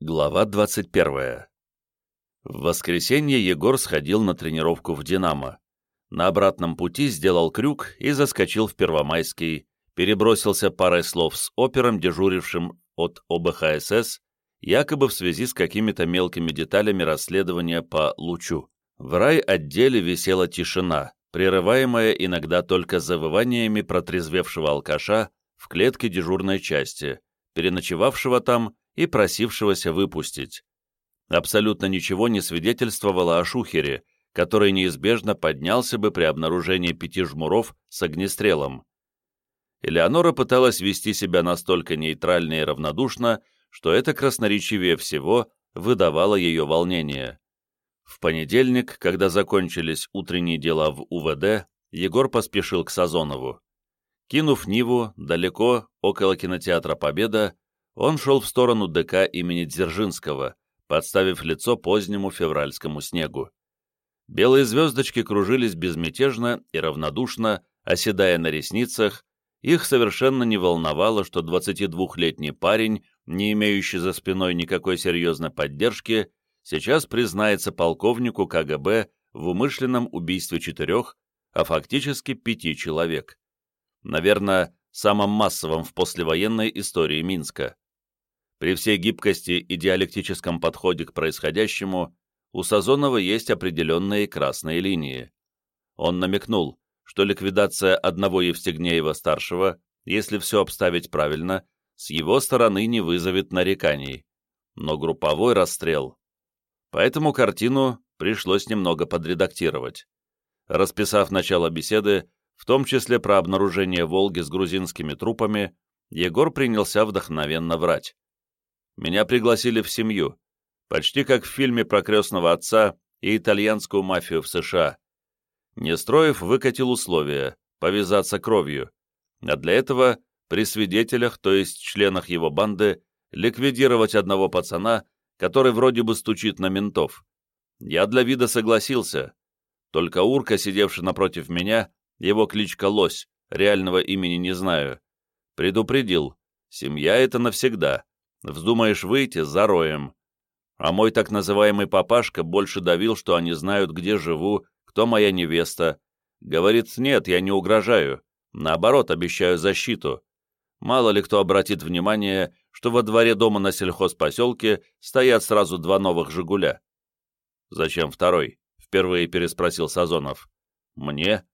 Глава 21. В воскресенье Егор сходил на тренировку в «Динамо». На обратном пути сделал крюк и заскочил в Первомайский, перебросился парой слов с опером, дежурившим от ОБХСС, якобы в связи с какими-то мелкими деталями расследования по Лучу. В рай-отделе висела тишина, прерываемая иногда только завываниями протрезвевшего алкаша в клетке дежурной части, переночевавшего там и просившегося выпустить. Абсолютно ничего не свидетельствовало о шухере, который неизбежно поднялся бы при обнаружении пяти жмуров с огнестрелом. Элеонора пыталась вести себя настолько нейтрально и равнодушно, что это красноречивее всего выдавало ее волнение. В понедельник, когда закончились утренние дела в УВД, Егор поспешил к Сазонову. Кинув Ниву далеко, около кинотеатра «Победа», он шел в сторону ДК имени Дзержинского, подставив лицо позднему февральскому снегу. Белые звездочки кружились безмятежно и равнодушно, оседая на ресницах, их совершенно не волновало, что 22-летний парень, не имеющий за спиной никакой серьезной поддержки, сейчас признается полковнику КГБ в умышленном убийстве четырех, а фактически пяти человек. Наверное, самом массовом в послевоенной истории Минска. При всей гибкости и диалектическом подходе к происходящему у Сазонова есть определенные красные линии. Он намекнул, что ликвидация одного Евстигнеева-старшего, если все обставить правильно, с его стороны не вызовет нареканий, но групповой расстрел. Поэтому картину пришлось немного подредактировать. Расписав начало беседы, в том числе про обнаружение «Волги» с грузинскими трупами, Егор принялся вдохновенно врать. Меня пригласили в семью, почти как в фильме про крестного отца и итальянскую мафию в США. Нестроев выкатил условия – повязаться кровью, а для этого при свидетелях, то есть членах его банды, ликвидировать одного пацана, который вроде бы стучит на ментов. Я для вида согласился. Только Урка, сидевший напротив меня, его кличка Лось, реального имени не знаю, предупредил, семья это навсегда, Вздумаешь выйти — зароем. А мой так называемый папашка больше давил, что они знают, где живу, кто моя невеста. Говорит, нет, я не угрожаю. Наоборот, обещаю защиту. Мало ли кто обратит внимание, что во дворе дома на сельхозпоселке стоят сразу два новых «Жигуля». «Зачем второй?» — впервые переспросил Сазонов. «Мне?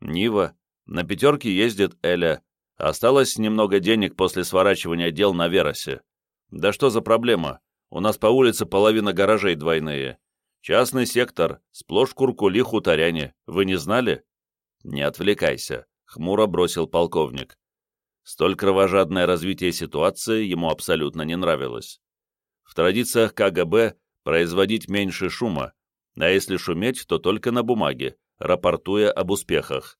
Нива. На пятерке ездит Эля. Осталось немного денег после сворачивания дел на Веросе. Да что за проблема? У нас по улице половина гаражей двойные. Частный сектор, сплошь куркули-хуторяне. Вы не знали? Не отвлекайся, хмуро бросил полковник. Столь кровожадное развитие ситуации ему абсолютно не нравилось. В традициях КГБ производить меньше шума, а если шуметь, то только на бумаге, рапортуя об успехах.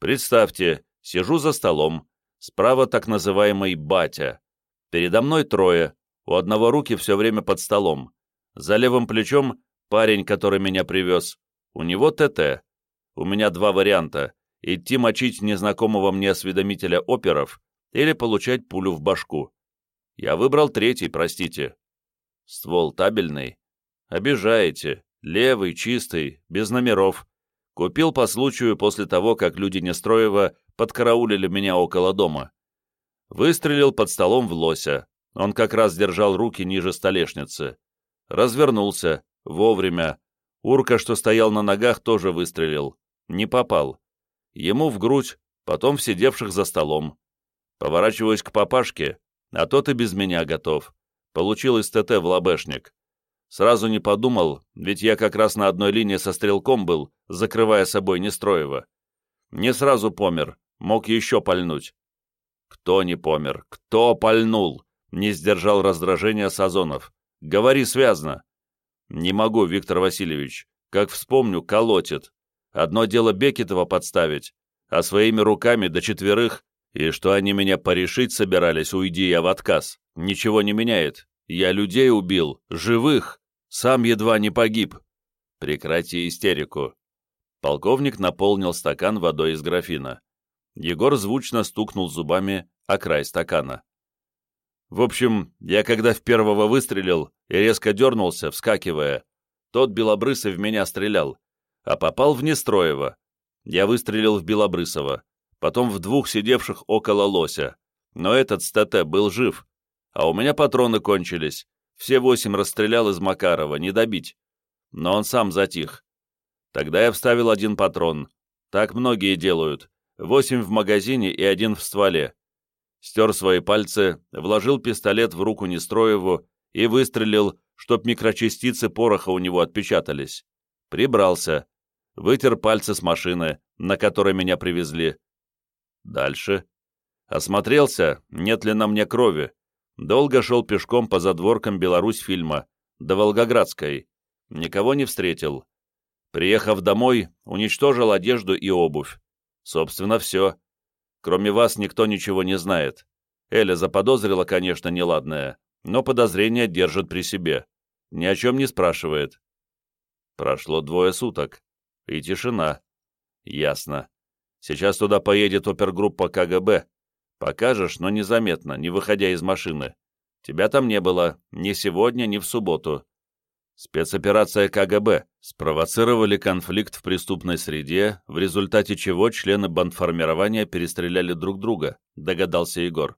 Представьте, сижу за столом, справа так называемый «батя», Передо мной трое, у одного руки все время под столом. За левым плечом парень, который меня привез. У него ТТ. У меня два варианта — идти мочить незнакомого мне осведомителя оперов или получать пулю в башку. Я выбрал третий, простите. Ствол табельный. Обижаете. Левый, чистый, без номеров. Купил по случаю после того, как люди Нестроева подкараулили меня около дома. Выстрелил под столом в лося. Он как раз держал руки ниже столешницы. Развернулся. Вовремя. Урка, что стоял на ногах, тоже выстрелил. Не попал. Ему в грудь, потом в сидевших за столом. Поворачиваюсь к папашке, а тот и без меня готов. Получил из ТТ в лобешник. Сразу не подумал, ведь я как раз на одной линии со стрелком был, закрывая собой Нестроева. Не сразу помер, мог еще пальнуть. «Кто не помер? Кто пальнул?» — не сдержал раздражения Сазонов. «Говори связно». «Не могу, Виктор Васильевич. Как вспомню, колотит. Одно дело Бекетова подставить, а своими руками до четверых, и что они меня порешить собирались, уйди я в отказ. Ничего не меняет. Я людей убил, живых, сам едва не погиб. Прекрати истерику». Полковник наполнил стакан водой из графина. Егор звучно стукнул зубами о край стакана. В общем, я когда в первого выстрелил и резко дернулся, вскакивая, тот Белобрысый в меня стрелял, а попал в Нестроева. Я выстрелил в Белобрысова, потом в двух сидевших около лося, но этот с был жив, а у меня патроны кончились, все восемь расстрелял из Макарова, не добить. Но он сам затих. Тогда я вставил один патрон. Так многие делают. Восемь в магазине и один в стволе стер свои пальцы, вложил пистолет в руку Нестроеву и выстрелил, чтоб микрочастицы пороха у него отпечатались. Прибрался, вытер пальцы с машины, на которой меня привезли. Дальше. Осмотрелся, нет ли на мне крови. Долго шел пешком по задворкам Беларусь фильма, до Волгоградской. Никого не встретил. Приехав домой, уничтожил одежду и обувь. Собственно, все. Кроме вас никто ничего не знает. Эля заподозрила, конечно, неладное, но подозрение держит при себе. Ни о чем не спрашивает. Прошло двое суток. И тишина. Ясно. Сейчас туда поедет опергруппа КГБ. Покажешь, но незаметно, не выходя из машины. Тебя там не было, ни сегодня, ни в субботу. Спецоперация КГБ спровоцировали конфликт в преступной среде, в результате чего члены бандформирования перестреляли друг друга, догадался Егор.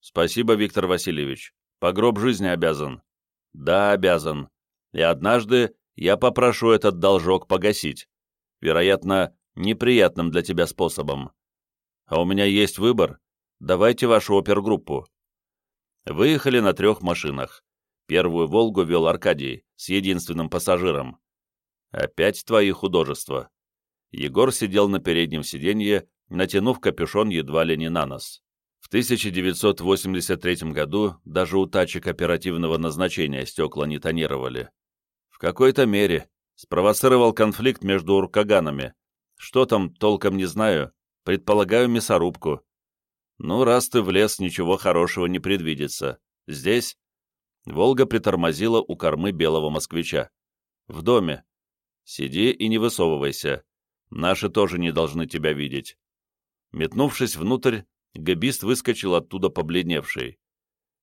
Спасибо, Виктор Васильевич. По гроб жизни обязан. Да, обязан. И однажды я попрошу этот должок погасить. Вероятно, неприятным для тебя способом. А у меня есть выбор. Давайте вашу опергруппу. Выехали на трех машинах. Первую «Волгу» вел Аркадий с единственным пассажиром. «Опять твои художества». Егор сидел на переднем сиденье, натянув капюшон едва ли не на нос. В 1983 году даже у тачек оперативного назначения стекла не тонировали. В какой-то мере спровоцировал конфликт между уркаганами. Что там, толком не знаю, предполагаю мясорубку. Ну, раз ты в лес, ничего хорошего не предвидится. Здесь Волга притормозила у кормы белого москвича. «В доме. Сиди и не высовывайся. Наши тоже не должны тебя видеть». Метнувшись внутрь, габист выскочил оттуда побледневший.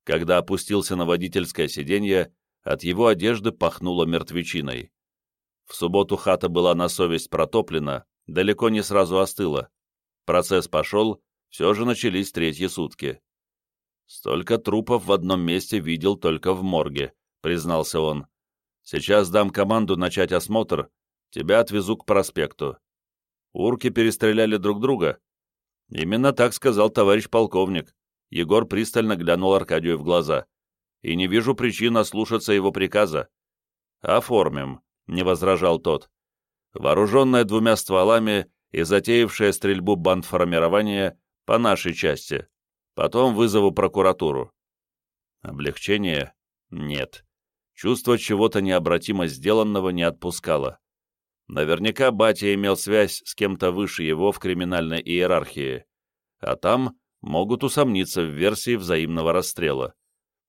Когда опустился на водительское сиденье, от его одежды пахнуло мертвечиной. В субботу хата была на совесть протоплена, далеко не сразу остыла. Процесс пошел, все же начались третьи сутки. «Столько трупов в одном месте видел только в морге», — признался он. «Сейчас дам команду начать осмотр. Тебя отвезу к проспекту». Урки перестреляли друг друга. Именно так сказал товарищ полковник. Егор пристально глянул Аркадию в глаза. И не вижу причин ослушаться его приказа. «Оформим», — не возражал тот. Вооруженная двумя стволами и затеявшая стрельбу бандформирования по нашей части. Потом вызову прокуратуру. Облегчение? Нет. Чувство чего-то необратимо сделанного не отпускало. Наверняка батя имел связь с кем-то выше его в криминальной иерархии, а там могут усомниться в версии взаимного расстрела.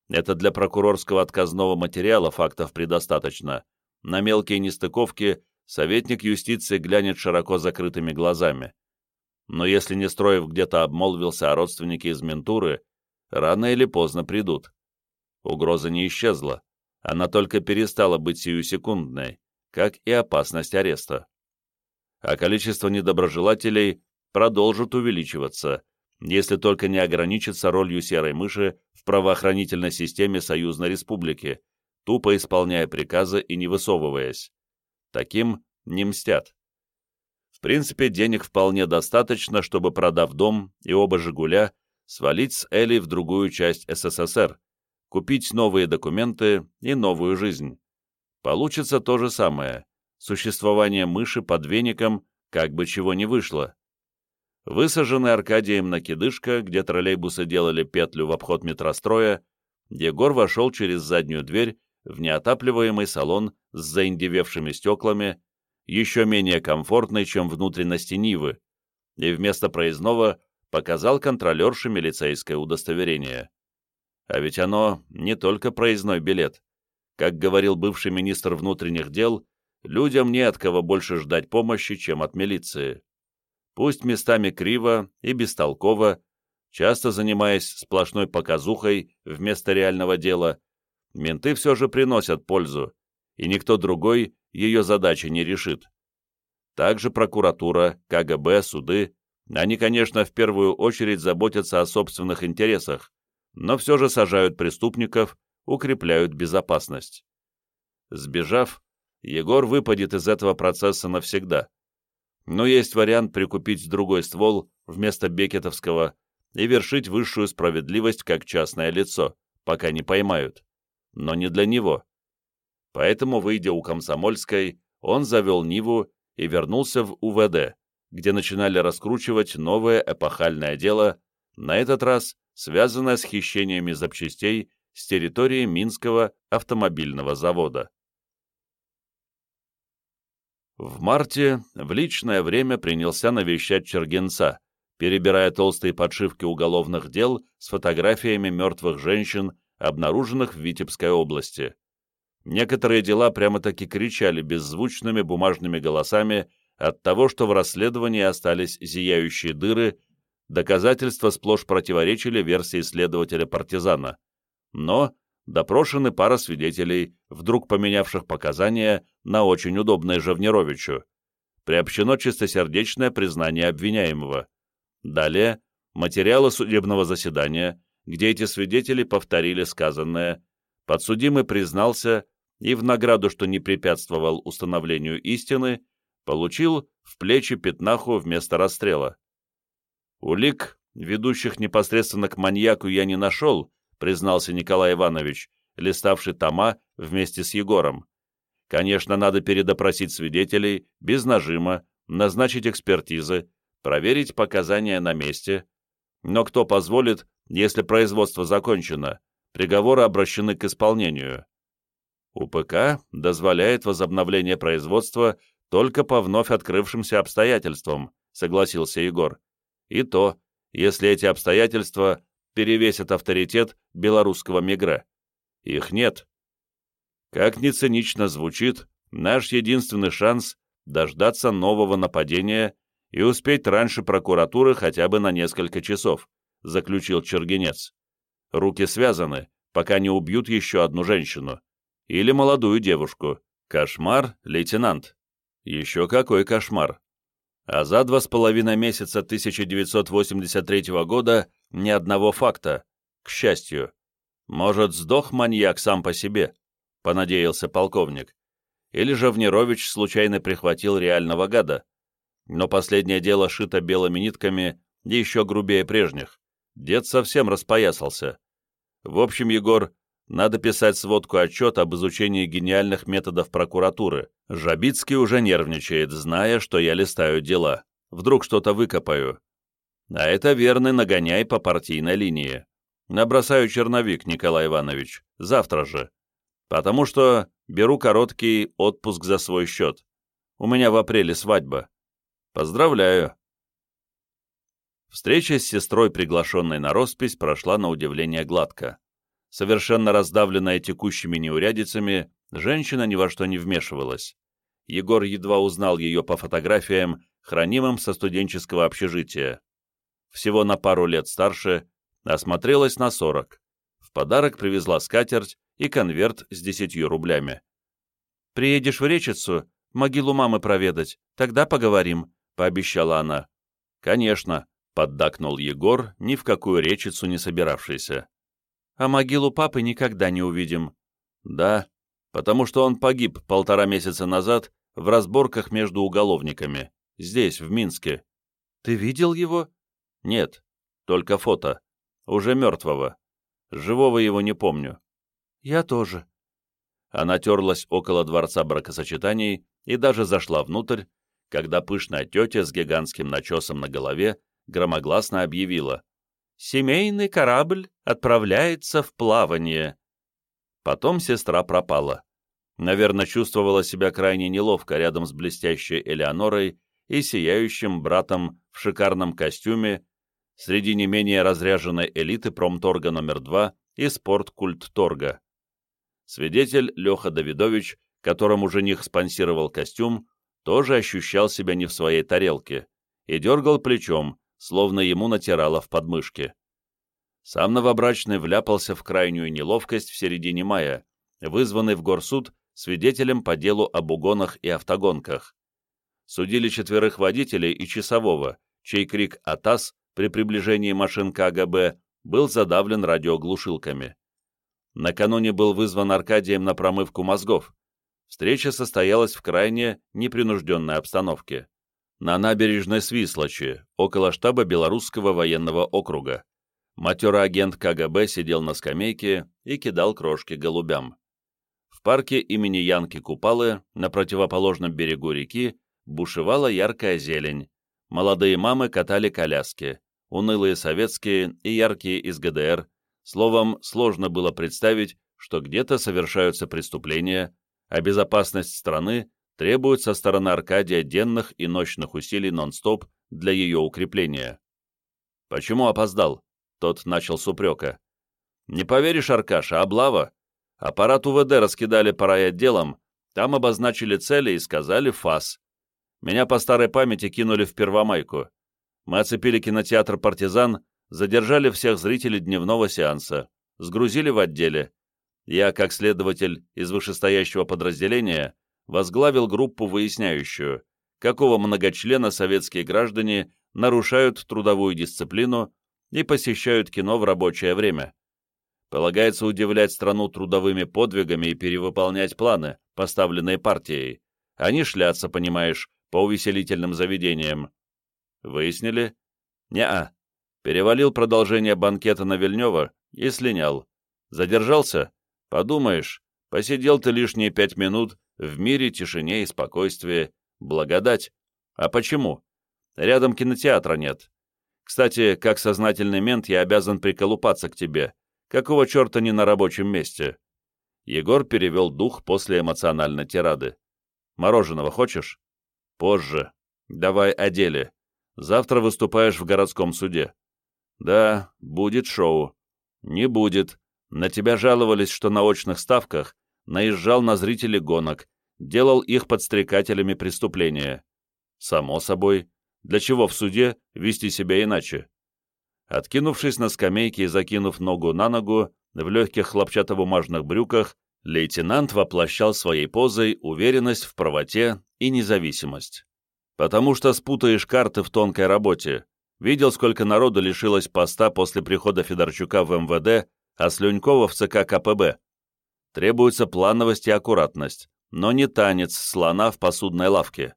Это для прокурорского отказного материала фактов предостаточно. На мелкие нестыковки советник юстиции глянет широко закрытыми глазами но если Нестроев где-то обмолвился о родственнике из ментуры, рано или поздно придут. Угроза не исчезла, она только перестала быть сиюсекундной, как и опасность ареста. А количество недоброжелателей продолжит увеличиваться, если только не ограничится ролью серой мыши в правоохранительной системе Союзной Республики, тупо исполняя приказы и не высовываясь. Таким не мстят. В принципе, денег вполне достаточно, чтобы, продав дом и оба «Жигуля», свалить с Эли в другую часть СССР, купить новые документы и новую жизнь. Получится то же самое. Существование мыши под веником, как бы чего не вышло. Высаженный Аркадием на кидышка, где троллейбусы делали петлю в обход метростроя, Егор вошел через заднюю дверь в неотапливаемый салон с заиндевевшими стеклами, еще менее комфортной, чем внутренности Нивы, и вместо проездного показал контролерше милицейское удостоверение. А ведь оно не только проездной билет. Как говорил бывший министр внутренних дел, людям не от кого больше ждать помощи, чем от милиции. Пусть местами криво и бестолково, часто занимаясь сплошной показухой вместо реального дела, менты все же приносят пользу, и никто другой ее задачи не решит. Также прокуратура, КГБ, суды, они, конечно, в первую очередь заботятся о собственных интересах, но все же сажают преступников, укрепляют безопасность. Сбежав, Егор выпадет из этого процесса навсегда. Но есть вариант прикупить другой ствол вместо бекетовского и вершить высшую справедливость как частное лицо, пока не поймают. Но не для него. Поэтому, выйдя у Комсомольской, он завел Ниву и вернулся в УВД, где начинали раскручивать новое эпохальное дело, на этот раз связанное с хищениями запчастей с территории Минского автомобильного завода. В марте в личное время принялся навещать Чергенца, перебирая толстые подшивки уголовных дел с фотографиями мертвых женщин, обнаруженных в Витебской области. Некоторые дела прямо-таки кричали беззвучными бумажными голосами от того, что в расследовании остались зияющие дыры, доказательства сплошь противоречили версии следователя-партизана. Но допрошены пара свидетелей, вдруг поменявших показания на очень удобное Жавнировичу. Приобщено чистосердечное признание обвиняемого. Далее материалы судебного заседания, где эти свидетели повторили сказанное, подсудимый признался и в награду, что не препятствовал установлению истины, получил в плечи пятнаху вместо расстрела. Улик, ведущих непосредственно к маньяку, я не нашел, признался Николай Иванович, листавший тома вместе с Егором. Конечно, надо передопросить свидетелей, без нажима, назначить экспертизы, проверить показания на месте. Но кто позволит, если производство закончено, приговоры обращены к исполнению? УПК дозволяет возобновление производства только по вновь открывшимся обстоятельствам, согласился Егор. И то, если эти обстоятельства перевесят авторитет белорусского мигра. Их нет. Как ни цинично звучит, наш единственный шанс — дождаться нового нападения и успеть раньше прокуратуры хотя бы на несколько часов, заключил Чергенец. Руки связаны, пока не убьют еще одну женщину. Или молодую девушку. Кошмар, лейтенант. Еще какой кошмар. А за два с половиной месяца 1983 года ни одного факта, к счастью. Может, сдох маньяк сам по себе, понадеялся полковник. Или же Внерович случайно прихватил реального гада. Но последнее дело шито белыми нитками и еще грубее прежних. Дед совсем распоясался. В общем, Егор, надо писать сводку отчет об изучении гениальных методов прокуратуры. Жабицкий уже нервничает, зная, что я листаю дела. Вдруг что-то выкопаю. А это верный нагоняй по партийной линии. Набросаю черновик, Николай Иванович, завтра же. Потому что беру короткий отпуск за свой счет. У меня в апреле свадьба. Поздравляю. Встреча с сестрой, приглашенной на роспись, прошла на удивление гладко. Совершенно раздавленная текущими неурядицами, женщина ни во что не вмешивалась. Егор едва узнал ее по фотографиям, хранимым со студенческого общежития всего на пару лет старше, осмотрелась на 40. В подарок привезла скатерть и конверт с десятью рублями. «Приедешь в Речицу, могилу мамы проведать, тогда поговорим», — пообещала она. «Конечно», — поддакнул Егор, ни в какую Речицу не собиравшийся. «А могилу папы никогда не увидим». «Да, потому что он погиб полтора месяца назад в разборках между уголовниками, здесь, в Минске». «Ты видел его?» Нет, только фото. Уже мертвого. Живого его не помню. Я тоже. Она терлась около дворца бракосочетаний и даже зашла внутрь, когда пышная тетя с гигантским начесом на голове громогласно объявила «Семейный корабль отправляется в плавание». Потом сестра пропала. Наверное, чувствовала себя крайне неловко рядом с блестящей Элеонорой и сияющим братом в шикарном костюме среди не менее разряженной элиты промторга номер 2 и спорткультторга. Свидетель Леха Давидович, которому жених спонсировал костюм, тоже ощущал себя не в своей тарелке и дергал плечом, словно ему натирало в подмышке. Сам новобрачный вляпался в крайнюю неловкость в середине мая, вызванный в горсуд свидетелем по делу об угонах и автогонках. Судили четверых водителей и часового, чей крик «Атас» при приближении машин КГБ был задавлен радиоглушилками. Накануне был вызван Аркадием на промывку мозгов. Встреча состоялась в крайне непринужденной обстановке. На набережной Свислочи, около штаба Белорусского военного округа. Матерый агент КГБ сидел на скамейке и кидал крошки голубям. В парке имени Янки Купалы на противоположном берегу реки бушевала яркая зелень. Молодые мамы катали коляски, унылые советские и яркие из ГДР. Словом, сложно было представить, что где-то совершаются преступления, а безопасность страны требует со стороны Аркадия денных и ночных усилий нон-стоп для ее укрепления. Почему опоздал? Тот начал с упрека. «Не поверишь, Аркаша, облава. Аппарат УВД раскидали по райотделам, там обозначили цели и сказали ФАС. Меня по старой памяти кинули в Первомайку. Мы оцепили кинотеатр «Партизан», задержали всех зрителей дневного сеанса, сгрузили в отделе. Я, как следователь из вышестоящего подразделения, возглавил группу выясняющую, какого многочлена советские граждане нарушают трудовую дисциплину и посещают кино в рабочее время. Полагается удивлять страну трудовыми подвигами и перевыполнять планы, поставленные партией, а не шляться, понимаешь, по увеселительным заведениям. Выяснили? Не-а. Перевалил продолжение банкета на Вильнева и слинял. Задержался? Подумаешь, посидел ты лишние пять минут в мире, тишине и спокойствии. Благодать. А почему? Рядом кинотеатра нет. Кстати, как сознательный мент я обязан приколупаться к тебе. Какого черта не на рабочем месте?» Егор перевел дух после эмоциональной тирады. «Мороженого хочешь?» «Позже. Давай о деле. Завтра выступаешь в городском суде». «Да, будет шоу». «Не будет. На тебя жаловались, что на очных ставках наезжал на зрителей гонок, делал их подстрекателями преступления». «Само собой. Для чего в суде вести себя иначе? Откинувшись на скамейке и закинув ногу на ногу, в легких хлопчатобумажных брюках, лейтенант воплощал своей позой уверенность в правоте и независимость. Потому что спутаешь карты в тонкой работе. Видел, сколько народу лишилось поста после прихода Федорчука в МВД, а Слюнькова в ЦК КПБ. Требуется плановость и аккуратность, но не танец слона в посудной лавке.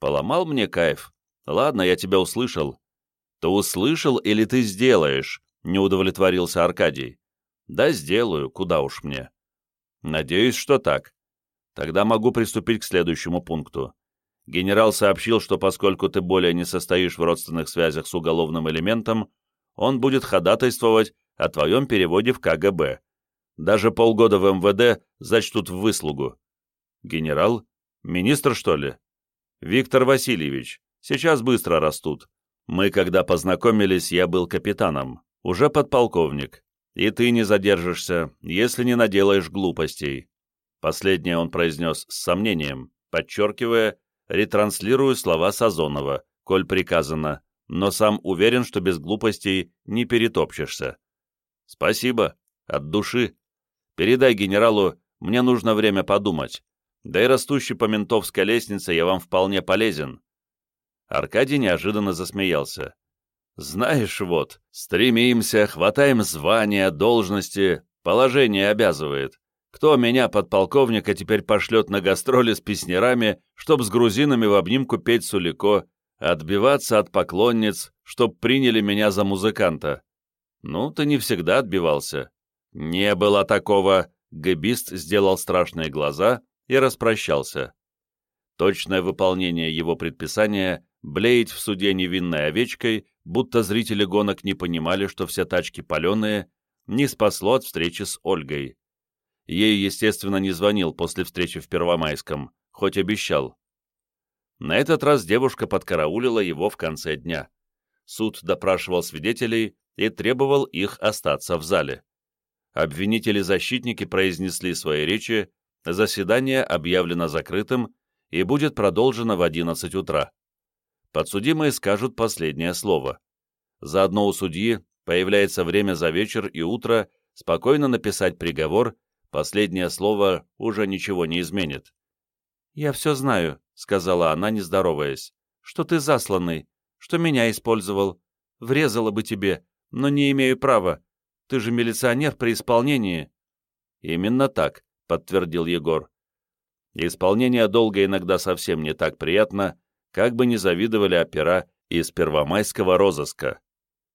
Поломал мне кайф, Ладно, я тебя услышал. То услышал или ты сделаешь? Не удовлетворился Аркадий. Да, сделаю, куда уж мне. Надеюсь, что так. Тогда могу приступить к следующему пункту. Генерал сообщил, что поскольку ты более не состоишь в родственных связях с уголовным элементом, он будет ходатайствовать о твоем переводе в КГБ. Даже полгода в МВД зачтут в выслугу. Генерал? Министр, что ли? Виктор Васильевич, Сейчас быстро растут. Мы, когда познакомились, я был капитаном, уже подполковник. И ты не задержишься, если не наделаешь глупостей. Последнее он произнес с сомнением, подчеркивая, ретранслирую слова Сазонова, коль приказано, но сам уверен, что без глупостей не перетопчешься. Спасибо, от души. Передай генералу, мне нужно время подумать. Да и растущий по ментовской лестнице я вам вполне полезен. Аркадий неожиданно засмеялся. «Знаешь, вот, стремимся, хватаем звания, должности, положение обязывает. Кто меня, подполковника, теперь пошлет на гастроли с песнярами, чтоб с грузинами в обнимку петь сулико, отбиваться от поклонниц, чтоб приняли меня за музыканта? Ну, ты не всегда отбивался. Не было такого. Гэбист сделал страшные глаза и распрощался. Точное выполнение его предписания блеять в суде невинной овечкой, будто зрители гонок не понимали, что все тачки паленые, не спасло от встречи с Ольгой. Ей, естественно, не звонил после встречи в Первомайском, хоть обещал. На этот раз девушка подкараулила его в конце дня. Суд допрашивал свидетелей и требовал их остаться в зале. Обвинители-защитники произнесли свои речи, заседание объявлено закрытым и будет продолжено в 11 утра подсудимые скажут последнее слово. Заодно у судьи появляется время за вечер и утро спокойно написать приговор, последнее слово уже ничего не изменит. «Я все знаю», — сказала она, не здороваясь, — «что ты засланный, что меня использовал. Врезала бы тебе, но не имею права. Ты же милиционер при исполнении». «Именно так», — подтвердил Егор. Исполнение долга иногда совсем не так приятно, как бы не завидовали опера из первомайского розыска.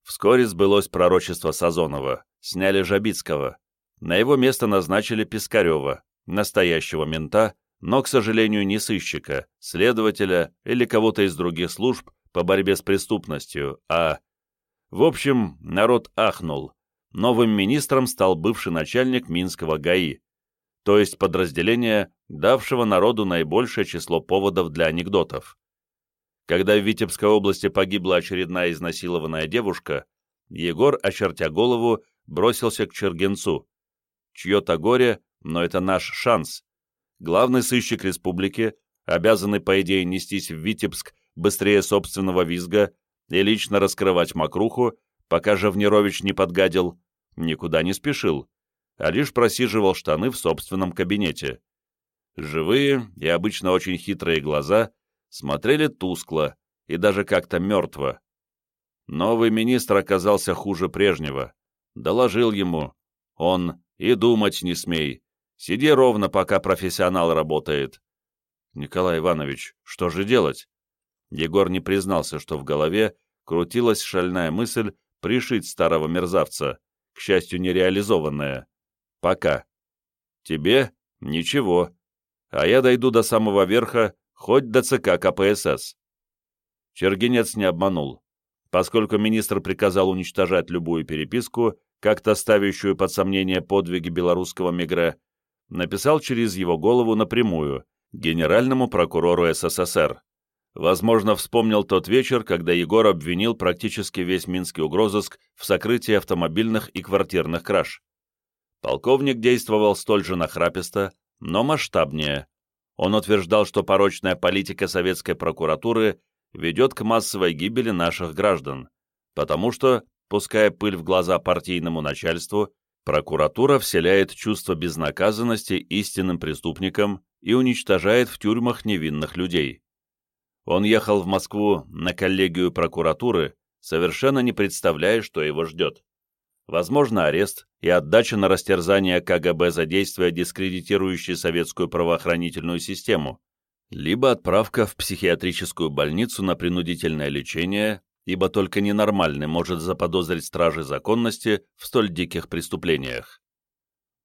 Вскоре сбылось пророчество Сазонова, сняли Жабицкого. На его место назначили Пискарева, настоящего мента, но, к сожалению, не сыщика, следователя или кого-то из других служб по борьбе с преступностью, а... В общем, народ ахнул. Новым министром стал бывший начальник Минского ГАИ, то есть подразделение, давшего народу наибольшее число поводов для анекдотов. Когда в Витебской области погибла очередная изнасилованная девушка, Егор, очертя голову, бросился к Чергенцу. Чье-то горе, но это наш шанс. Главный сыщик республики, обязанный, по идее, нестись в Витебск быстрее собственного визга и лично раскрывать мокруху, пока Живнирович не подгадил, никуда не спешил а лишь просиживал штаны в собственном кабинете. Живые и обычно очень хитрые глаза смотрели тускло и даже как-то мертво. Новый министр оказался хуже прежнего. Доложил ему. Он и думать не смей. Сиди ровно, пока профессионал работает. Николай Иванович, что же делать? Егор не признался, что в голове крутилась шальная мысль пришить старого мерзавца, к счастью, нереализованная. Пока. Тебе ничего. А я дойду до самого верха, хоть до ЦК КПСС. Чергенец не обманул. Поскольку министр приказал уничтожать любую переписку, как-то ставящую под сомнение подвиги белорусского мигре, написал через его голову напрямую генеральному прокурору СССР. Возможно, вспомнил тот вечер, когда Егор обвинил практически весь Минский угрозыск в сокрытии автомобильных и квартирных краж. Полковник действовал столь же нахраписто, но масштабнее. Он утверждал, что порочная политика советской прокуратуры ведет к массовой гибели наших граждан, потому что, пуская пыль в глаза партийному начальству, прокуратура вселяет чувство безнаказанности истинным преступникам и уничтожает в тюрьмах невинных людей. Он ехал в Москву на коллегию прокуратуры, совершенно не представляя, что его ждет возможно арест и отдача на растерзание КГБ за действия, дискредитирующие советскую правоохранительную систему, либо отправка в психиатрическую больницу на принудительное лечение, ибо только ненормальный может заподозрить стражи законности в столь диких преступлениях.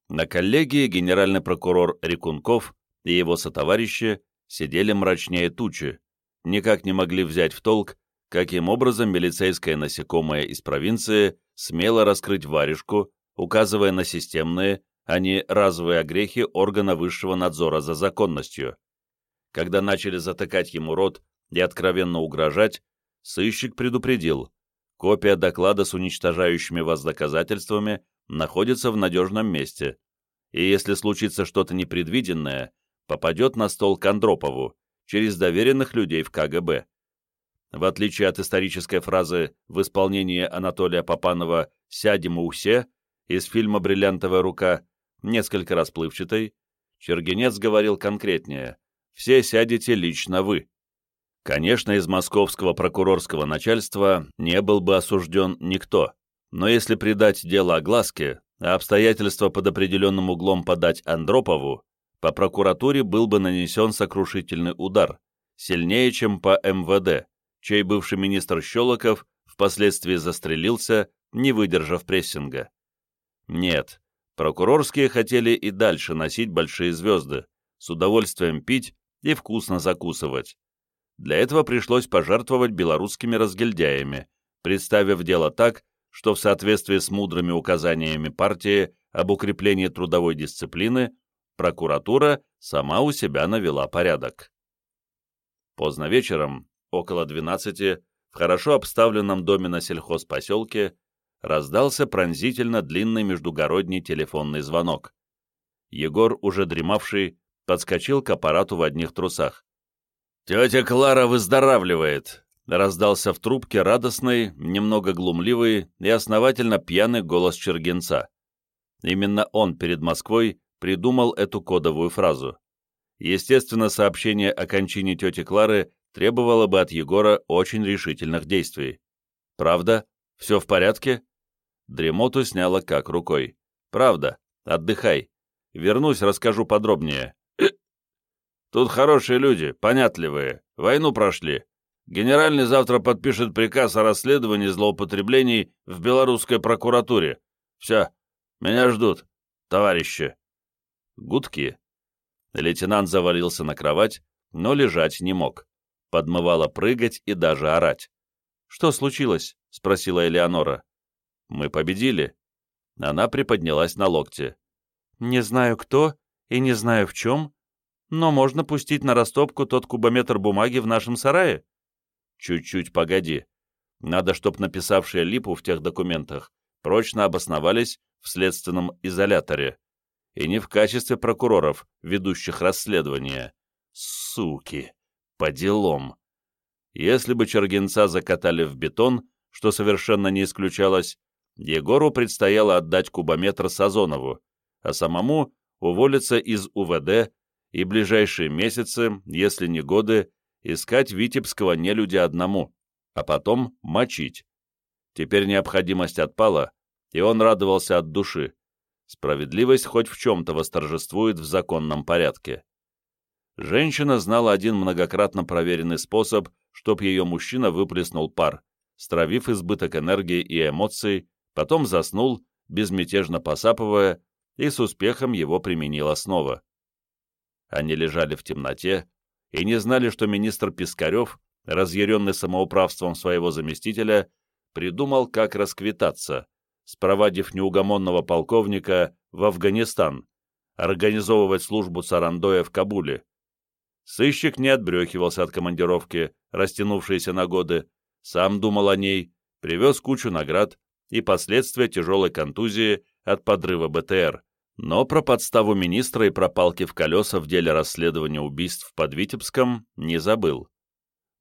На коллегии генеральный прокурор Рекунков и его сотоварищи сидели мрачнее тучи, никак не могли взять в толк, каким образом милицейское насекомое из провинции смело раскрыть варежку, указывая на системные, а не разовые огрехи органа высшего надзора за законностью. Когда начали затыкать ему рот и откровенно угрожать, сыщик предупредил, копия доклада с уничтожающими вас доказательствами находится в надежном месте, и если случится что-то непредвиденное, попадет на стол Кондропову через доверенных людей в КГБ. В отличие от исторической фразы в исполнении Анатолия Попанова «Сядем у все» из фильма «Бриллиантовая рука», несколько расплывчатой, Чергенец говорил конкретнее «Все сядете лично вы». Конечно, из московского прокурорского начальства не был бы осужден никто, но если придать дело огласке, а обстоятельства под определенным углом подать Андропову, по прокуратуре был бы нанесен сокрушительный удар, сильнее, чем по МВД, чей бывший министр Щелоков впоследствии застрелился, не выдержав прессинга. Нет, прокурорские хотели и дальше носить большие звезды, с удовольствием пить и вкусно закусывать. Для этого пришлось пожертвовать белорусскими разгильдяями, представив дело так, что в соответствии с мудрыми указаниями партии об укреплении трудовой дисциплины прокуратура сама у себя навела порядок. Поздно вечером около 12, в хорошо обставленном доме на сельхозпоселке, раздался пронзительно длинный междугородний телефонный звонок. Егор, уже дремавший, подскочил к аппарату в одних трусах. «Тетя Клара выздоравливает. раздался в трубке радостный, немного глумливый и основательно пьяный голос Чергенца. Именно он перед Москвой придумал эту кодовую фразу. Естественно, сообщение о кончине тети Клары требовало бы от Егора очень решительных действий. «Правда? Все в порядке?» Дремоту сняло как рукой. «Правда. Отдыхай. Вернусь, расскажу подробнее». «Тут хорошие люди, понятливые. Войну прошли. Генеральный завтра подпишет приказ о расследовании злоупотреблений в белорусской прокуратуре. Все, меня ждут, товарищи». Гудки. Лейтенант завалился на кровать, но лежать не мог. Подмывало прыгать и даже орать. «Что случилось?» — спросила Элеонора. «Мы победили». Она приподнялась на локте. «Не знаю кто и не знаю в чем, но можно пустить на растопку тот кубометр бумаги в нашем сарае». «Чуть-чуть погоди. Надо, чтоб написавшие липу в тех документах прочно обосновались в следственном изоляторе. И не в качестве прокуроров, ведущих расследование. Суки! По делам!» Если бы Чергенца закатали в бетон, что совершенно не исключалось, Егору предстояло отдать кубометр Сазонову, а самому уволиться из УВД и ближайшие месяцы, если не годы, искать Витебского нелюдя одному, а потом мочить. Теперь необходимость отпала, и он радовался от души. Справедливость хоть в чем-то восторжествует в законном порядке. Женщина знала один многократно проверенный способ, чтоб ее мужчина выплеснул пар, стравив избыток энергии и эмоций, потом заснул, безмятежно посапывая, и с успехом его применила снова. Они лежали в темноте и не знали, что министр Пискарев, разъяренный самоуправством своего заместителя, придумал, как расквитаться, спровадив неугомонного полковника в Афганистан, организовывать службу Сарандоя в Кабуле, Сыщик не отбрехивался от командировки, растянувшейся на годы, сам думал о ней, привез кучу наград и последствия тяжелой контузии от подрыва БТР, но про подставу министра и про палки в колеса в деле расследования убийств под Витебском не забыл.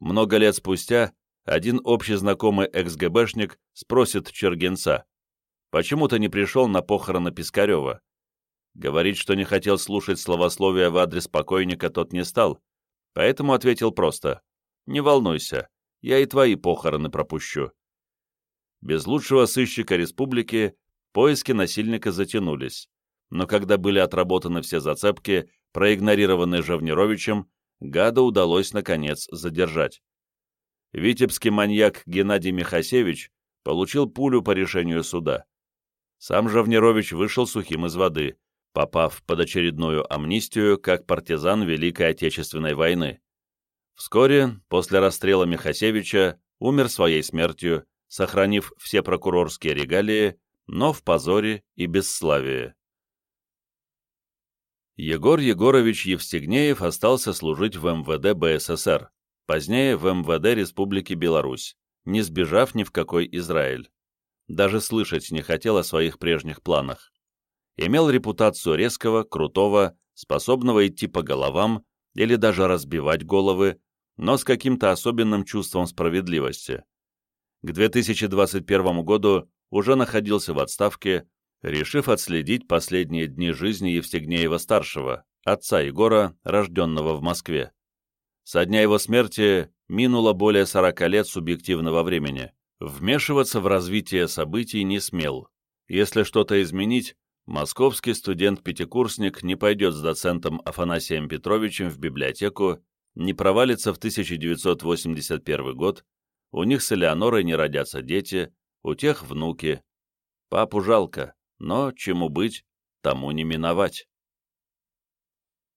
Много лет спустя один общий знакомый экс-ГБшник спросит Чергенца, почему ты не пришел на похороны Пискарева? Говорить, что не хотел слушать словословия в адрес покойника, тот не стал, поэтому ответил просто «Не волнуйся, я и твои похороны пропущу». Без лучшего сыщика республики поиски насильника затянулись, но когда были отработаны все зацепки, проигнорированные Жавнировичем, гада удалось, наконец, задержать. Витебский маньяк Геннадий Михасевич получил пулю по решению суда. Сам Жавнирович вышел сухим из воды, попав под очередную амнистию как партизан Великой Отечественной войны. Вскоре, после расстрела Михасевича, умер своей смертью, сохранив все прокурорские регалии, но в позоре и бесславии. Егор Егорович Евстигнеев остался служить в МВД БССР, позднее в МВД Республики Беларусь, не сбежав ни в какой Израиль. Даже слышать не хотел о своих прежних планах имел репутацию резкого, крутого, способного идти по головам или даже разбивать головы, но с каким-то особенным чувством справедливости. К 2021 году уже находился в отставке, решив отследить последние дни жизни Евстигнеева-старшего, отца Егора, рожденного в Москве. Со дня его смерти минуло более 40 лет субъективного времени. Вмешиваться в развитие событий не смел. Если что-то изменить, Московский студент-пятикурсник не пойдет с доцентом Афанасием Петровичем в библиотеку, не провалится в 1981 год, у них с Элеонорой не родятся дети, у тех внуки. Папу жалко, но чему быть, тому не миновать.